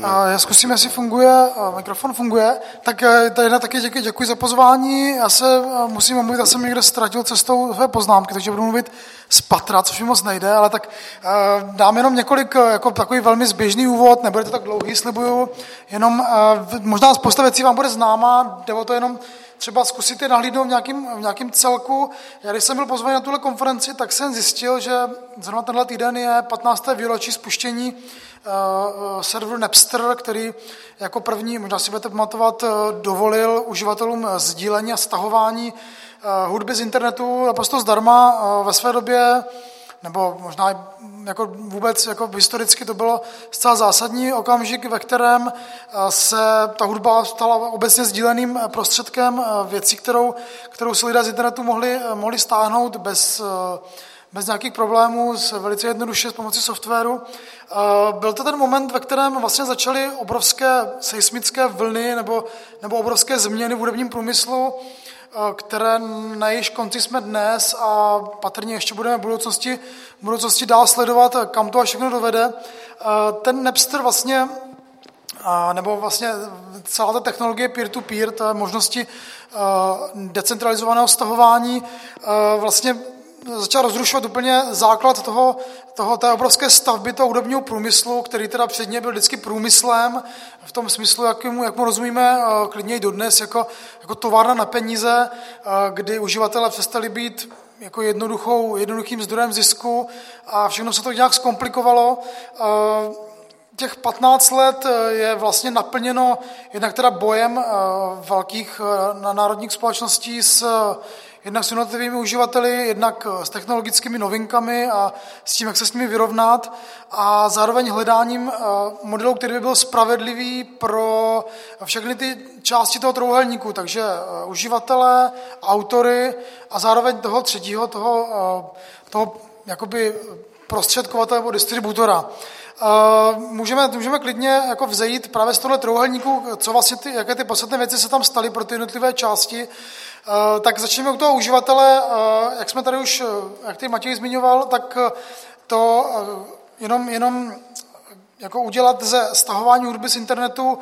Já zkusím, jestli funguje, mikrofon funguje. Tak eh, tady taky děkuji, děkuji za pozvání. Já se eh, musím omluvit, já jsem někde ztratil cestou své poznámky, takže budu mluvit z patra, což mi moc nejde, ale tak eh, dám jenom několik, jako takový velmi zběžný úvod, nebude to tak dlouhý, slibuju, jenom možná spousta věcí vám bude známa, jde o to jenom třeba zkusit je nahlídnout v nějakým, v nějakým celku. Já když jsem byl pozvaný na tuhle konferenci, tak jsem zjistil, že zrovna tenhle týden je 15. výročí spuštění uh, serveru Napster, který jako první, možná si budete pamatovat, dovolil uživatelům sdílení a stahování uh, hudby z internetu naprosto zdarma uh, ve své době nebo možná jako vůbec jako historicky to bylo zcela zásadní okamžik, ve kterém eh, se ta hudba stala obecně sdíleným eh, prostředkem eh, věcí, kterou, kterou si lidé z internetu mohli, mohli stáhnout bez, bez nějakých problémů, s velice jednoduše s pomocí softwaru. Byl to ten moment, ve kterém vlastně začaly obrovské seismické vlny nebo, nebo obrovské změny v hudebním průmyslu, které na jejíž konci jsme dnes a patrně ještě budeme v budoucnosti, v budoucnosti dál sledovat, kam to až všechno dovede. Eh, ten Napster vlastně, nebo vlastně celá ta technologie peer-to-peer, té možnosti eh, decentralizovaného stahování, vlastně začal rozrušovat úplně základ toho, toho, té obrovské stavby toho hudebního průmyslu, který teda předně byl vždycky průmyslem, v tom smyslu, jak mu, jak mu rozumíme eh, klidně i dodnes, jako, jako továrna na peníze, eh, kdy uživatelé přestali být jako jednoduchou, jednoduchým zdrojem zisku a všechno se to nějak zkomplikovalo. Eh, těch 15 let je vlastně naplněno jednak teda bojem velkých národních společností s jednak s jednotlivými uživateli, jednak s technologickými novinkami a s tím, jak se s nimi vyrovnat a zároveň hledáním eh, modelu, který by byl spravedlivý pro všechny ty části toho trouhelníku, takže eh, uživatele, autory a zároveň toho třetího, toho, eh, toho jakoby prostředkovatele nebo distributora. Můžeme, můžeme klidně jako vzejít právě z tohle trouhelníku, co vlastně ty, jaké ty podstatné věci se tam staly pro ty jednotlivé části Eh, tak začneme u toho uživatele. Eh, jak jsme tady už, eh, jak ty Matěj zmiňoval, tak to jenom, jenom jako udělat ze stahování hudby z internetu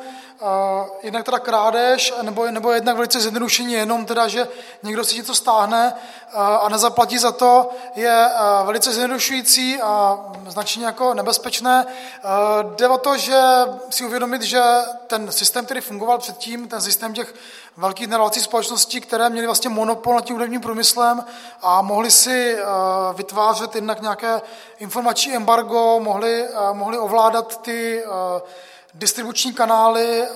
jednak teda krádež, nebo, nebo jednak velice zjednodušení jenom teda, že někdo si něco stáhne a nezaplatí za to, je velice zjednodušující a značně jako nebezpečné. Jde o to, že si uvědomit, že ten systém, který fungoval předtím, ten systém těch velkých narvací společností, které měly vlastně monopol nad tím hudebním průmyslem a mohli si vytvářet jednak nějaké informační embargo, mohli, mohli ovládat ty distribuční kanály,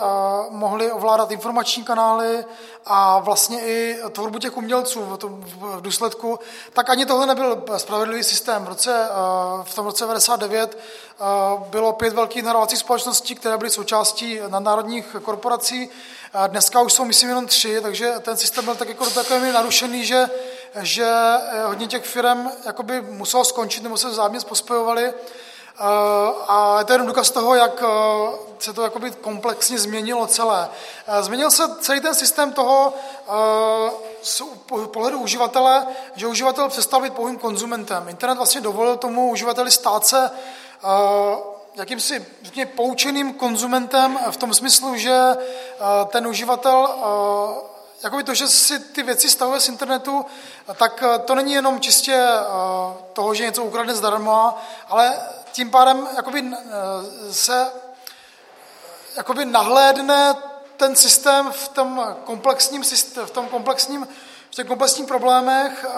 mohli ovládat informační kanály a vlastně i tvorbu těch umělců v, tom, v důsledku, tak ani tohle nebyl spravedlivý systém. V, roce, v tom roce 1999 bylo pět velkých nahrávací společností, které byly součástí nadnárodních korporací. Dneska už jsou, myslím, jenom tři, takže ten systém byl tak jako takový narušený, že, že hodně těch firm jakoby muselo skončit nebo se vzájemně pospojovali. Eh, a je to jenom důkaz toho, jak eh, se to jakoby komplexně změnilo celé. Eh, změnil se celý ten systém toho z pohledu uživatele, že uživatel přestal být pouhým konzumentem. Internet vlastně dovolil tomu uživateli stát se jakýmsi řekně, poučeným konzumentem v tom smyslu, že ten uživatel jakoby to, že si ty věci stavuje z internetu, tak to není jenom čistě toho, že něco ukradne zdarma, ale tím pádem jakoby, eh, se jakoby nahlédne ten systém v tom komplexním, v tom komplexním v těch komplexních problémech eh,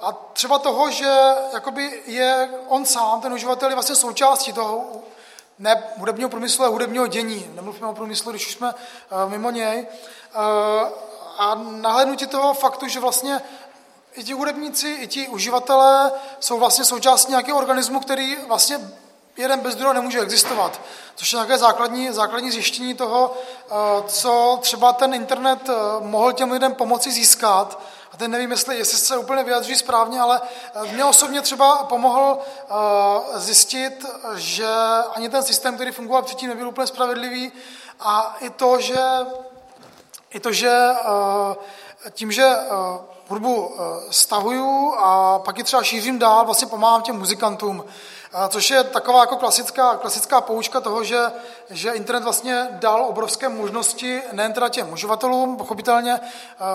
a třeba toho, že jakoby je on sám, ten uživatel je vlastně součástí toho ne hudebního průmyslu, ale hudebního dění. Nemluvíme o průmyslu, když už jsme eh, mimo něj. A nahlédnutí toho faktu, že vlastně i ti hudebníci, i ti uživatelé jsou vlastně součástí nějakého organismu, který vlastně jeden bez druhého nemůže existovat. Což je nějaké základní, základní zjištění toho, eh, co třeba ten internet eh, mohl těm lidem pomoci získat. A teď nevím, jestli, jestli se úplně vyjadří správně, ale eh, mě osobně třeba pomohl zjistit, že ani ten systém, který fungoval předtím, nebyl úplně spravedlivý a i to, že, i to, že tím, že hudbu stahuju a pak ji třeba šířím dál, vlastně pomáhám těm muzikantům. Což je taková jako klasická, klasická poučka toho, že, že internet vlastně dal obrovské možnosti nejen teda těm uživatelům, pochopitelně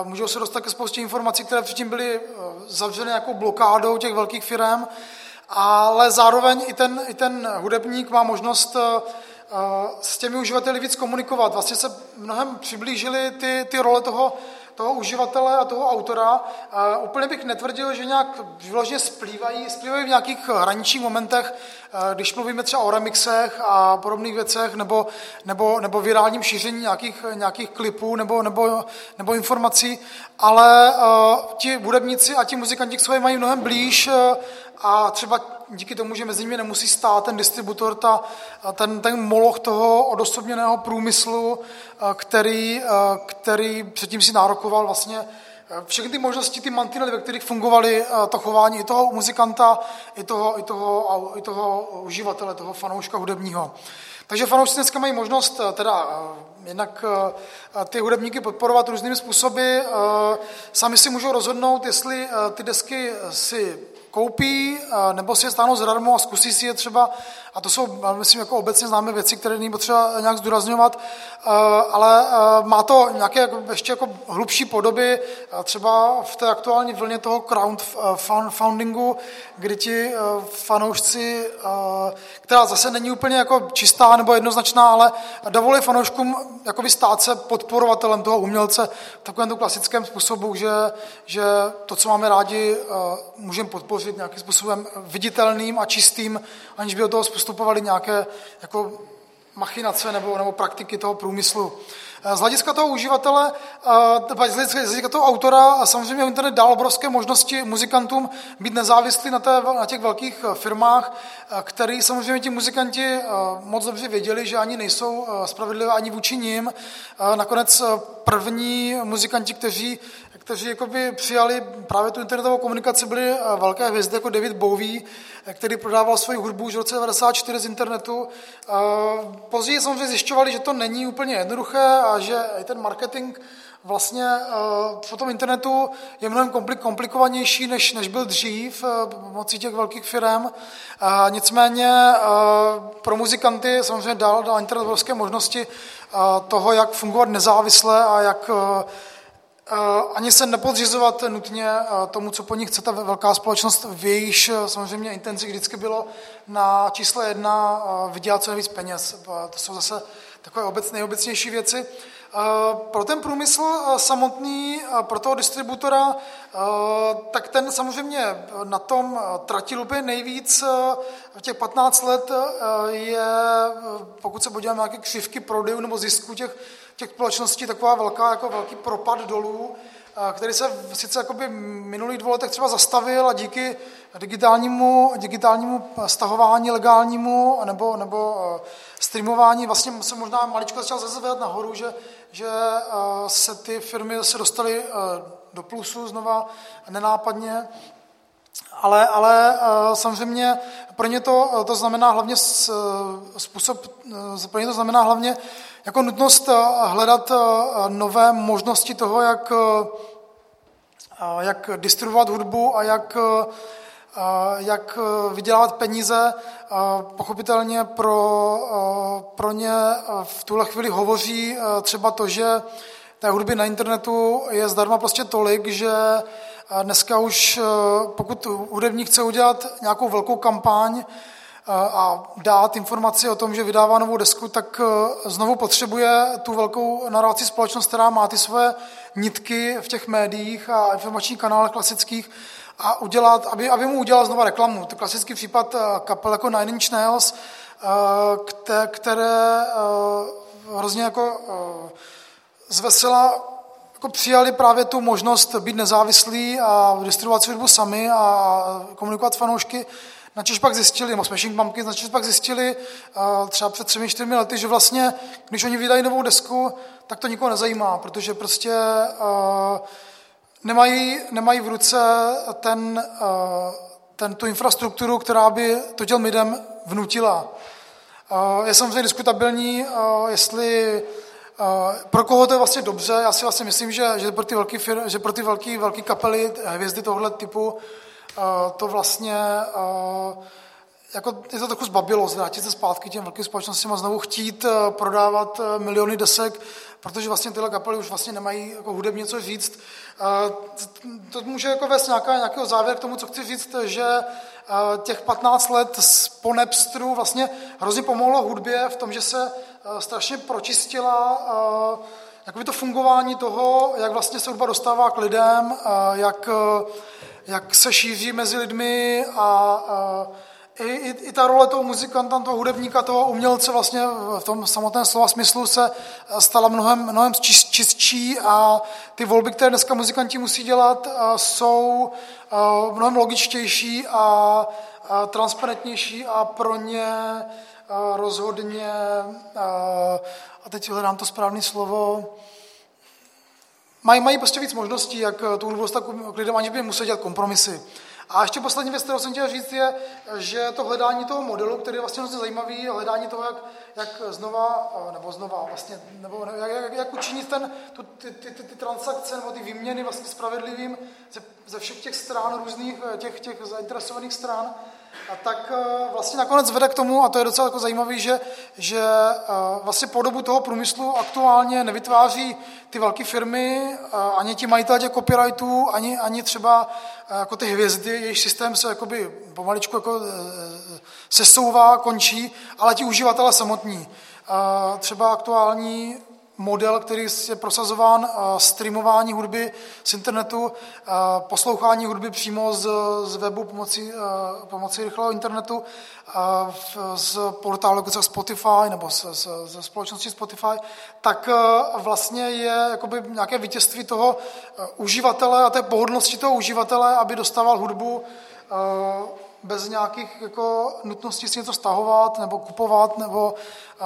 můžou se dostat ke spoustě informací, které předtím byly zavřeny jako blokádou těch velkých firm, ale zároveň i ten, i ten hudebník má možnost s těmi uživateli víc komunikovat. Vlastně se mnohem přiblížily ty, ty role toho, toho uživatele a toho autora. A úplně bych netvrdil, že nějak vyloženě splývají, splývají v nějakých hraničních momentech, když mluvíme třeba o remixech a podobných věcech, nebo, nebo, nebo virálním šíření nějakých, nějakých klipů nebo, nebo, nebo informací, ale uh, ti hudebníci a ti muzikanti k sobě mají mnohem blíž uh, a třeba díky tomu, že mezi nimi nemusí stát ten distributor, ta, ten, ten moloch toho odosobněného průmyslu, který, který předtím si nárokoval vlastně všechny ty možnosti, ty mantinely, ve kterých fungovaly to chování i toho muzikanta, i toho, i toho, i toho uživatele, toho fanouška hudebního. Takže fanoušci dneska mají možnost teda jednak ty hudebníky podporovat různými způsoby. Sami si můžou rozhodnout, jestli ty desky si koupí, nebo si je stáhnou zdarma a zkusí si je třeba, a to jsou, myslím, jako obecně známé věci, které není potřeba nějak zdůrazňovat, ale má to nějaké jako, ještě jako hlubší podoby, třeba v té aktuální vlně toho crowdfundingu, kdy ti fanoušci, která zase není úplně jako čistá nebo jednoznačná, ale dovolí fanouškům jakoby stát se podporovatelem toho umělce v takovém klasickém způsobu, že, že to, co máme rádi, můžeme podpořit nějakým způsobem viditelným a čistým, aniž by do toho postupovaly nějaké jako machinace nebo, nebo praktiky toho průmyslu. Z hlediska toho uživatele, z hlediska toho autora, samozřejmě internet dal obrovské možnosti muzikantům být nezávislí na, té, na těch velkých firmách, který samozřejmě ti muzikanti moc dobře věděli, že ani nejsou spravedlivé ani vůči ním. Nakonec první muzikanti, kteří kteří jakoby přijali právě tu internetovou komunikaci, byly eh, velké hvězdy jako David Bowie, eh, který prodával svoji hudbu už v roce 1994 z internetu. Eh, později samozřejmě zjišťovali, že to není úplně jednoduché a že i ten marketing vlastně v tom internetu je mnohem komplikovanější, než, než byl dřív pomocí těch velkých firm. Nicméně pro muzikanty samozřejmě dal, dal internet obrovské možnosti toho, jak fungovat nezávisle a jak ani se nepodřizovat nutně tomu, co po nich chce ta velká společnost, v jejíž samozřejmě intenci vždycky bylo na čísle jedna vydělat co nejvíc peněz. To jsou zase takové obec, nejobecnější věci. Pro ten průmysl samotný, pro toho distributora, tak ten samozřejmě na tom tratil úplně nejvíc. V těch 15 let je, pokud se podíváme na nějaké křivky prodejů nebo zisku těch těch společností taková velká, jako velký propad dolů, který se sice jakoby minulých dvou letech třeba zastavil a díky digitálnímu, digitálnímu stahování legálnímu nebo, nebo streamování vlastně se možná maličko začal zase nahoru, že, že se ty firmy zase dostaly do plusu znova nenápadně. Ale, ale samozřejmě pro ně to, to znamená hlavně způsob, pro ně to znamená hlavně jako nutnost eh, hledat eh, nové možnosti toho, jak, eh, jak distribuovat hudbu a jak, jak vydělávat peníze. Pochopitelně pro, pro ně v tuhle chvíli hovoří třeba to, že té hudby na internetu je zdarma prostě tolik, že dneska už, pokud hudebník chce udělat nějakou velkou kampaň, a dát informaci o tom, že vydává novou desku, tak e, znovu potřebuje tu velkou narávací společnost, která má ty svoje nitky v těch médiích a informačních kanálech klasických a udělat, aby, aby mu udělal znova reklamu. To klasický případ e, kapel jako Nine Inch Nails, e, které hrozně jako zvesela jako přijali právě tu možnost být nezávislí a distribuovat si hudbu sami a komunikovat fanoušky Načež pak zjistili, Smashing Pumpkins, načež pak zjistili uh, třeba před třemi, čtyřmi lety, že vlastně, když oni vydají novou desku, tak to nikoho nezajímá, protože prostě uh, nemají, nemají v ruce ten, uh, ten, tu infrastrukturu, která by to těm lidem vnutila. Je samozřejmě diskutabilní, jestli pro koho to je vlastně dobře, já si vlastně myslím, že, že pro ty velké že pro ty kapely, hvězdy tohle typu, to vlastně jako je to trochu zbabilo, zvrátit se zpátky těm velkým společnostem a znovu chtít eh, prodávat eh, miliony desek, protože vlastně tyhle kapely už vlastně nemají jako hudebně něco říct. To může jako vést nějaká, nějakého závěr k tomu, co chci říct, že těch 15 let z Ponepstru vlastně hrozně pomohlo hudbě v tom, že se strašně pročistila jakoby to fungování toho, jak vlastně se hudba dostává k lidem, jak, jak se šíří mezi lidmi a, i, i, i ta role toho muzikanta, toho hudebníka, toho umělce vlastně v tom samotném slova smyslu se stala mnohem, mnohem čist, čistší a ty volby, které dneska muzikanti musí dělat, jsou mnohem logičtější a, a transparentnější a pro ně rozhodně, a teď hledám to správné slovo, mají, mají prostě víc možností, jak tu hudbu dostat k lidem, aniž by museli dělat kompromisy. A ještě poslední věc, kterou jsem chtěl říct, je, že to hledání toho modelu, který je vlastně hrozně zajímavý, hledání toho, jak, jak znova, nebo znova vlastně, nebo jak, jak, jak učinit ten, tu, ty, ty, ty, ty, transakce nebo ty výměny vlastně spravedlivým ze, ze všech těch stran, různých těch, těch zainteresovaných stran, a tak eh, vlastně nakonec vede k tomu, a to je docela jako zajímavé, že, že eh, vlastně podobu toho průmyslu aktuálně nevytváří ty velké firmy, eh, ani ti majitelé těch copyrightů, ani, ani třeba jako ty hvězdy, jejich systém se jakoby pomaličku jako sesouvá, končí, ale ti uživatelé samotní. Třeba aktuální model, který je prosazován, streamování hudby z internetu, poslouchání hudby přímo z, z webu pomocí, pomocí rychlého internetu, z portálu jako Spotify nebo ze společnosti Spotify, tak vlastně je jakoby nějaké vítězství toho uživatele a té pohodlnosti toho uživatele, aby dostával hudbu bez nějakých jako nutností si něco stahovat nebo kupovat, nebo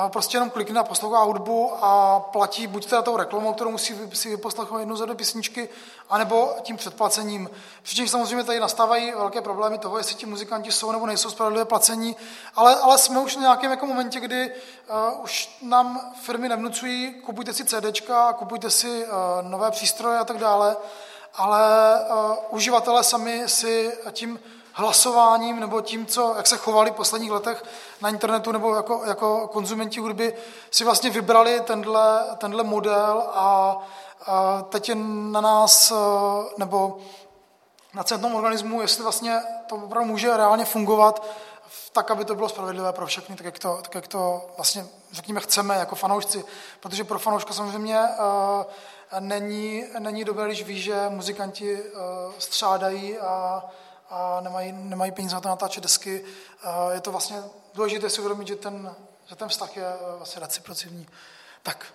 prostě jenom klikne a poslouchá hudbu a platí buď teda tou reklamou, kterou musí si vyposlechnout jednu ze dvě písničky, anebo tím předplacením. Přičemž samozřejmě tady nastávají velké problémy toho, jestli ti muzikanti jsou nebo nejsou spravedlivě placení, ale, ale jsme už v nějakém jako momentě, kdy uh, už nám firmy nevnucují, kupujte si CDčka, kupujte si uh, nové přístroje a tak dále, ale uh, uživatelé sami si tím hlasováním nebo tím, co, jak se chovali v posledních letech na internetu nebo jako, jako konzumenti hudby, si vlastně vybrali tenhle, tenhle model a, a teď je na nás, nebo na celém organismu, jestli vlastně to opravdu může reálně fungovat tak, aby to bylo spravedlivé pro všechny, tak jak to, tak jak to vlastně, řekněme, chceme jako fanoušci. Protože pro fanouška samozřejmě uh, není, není dobré, když ví, že muzikanti uh, střádají a a nemají, nemají peníze na to natáčet desky. Je to vlastně důležité si uvědomit, že ten, že ten vztah je vlastně reciprocivní. Tak,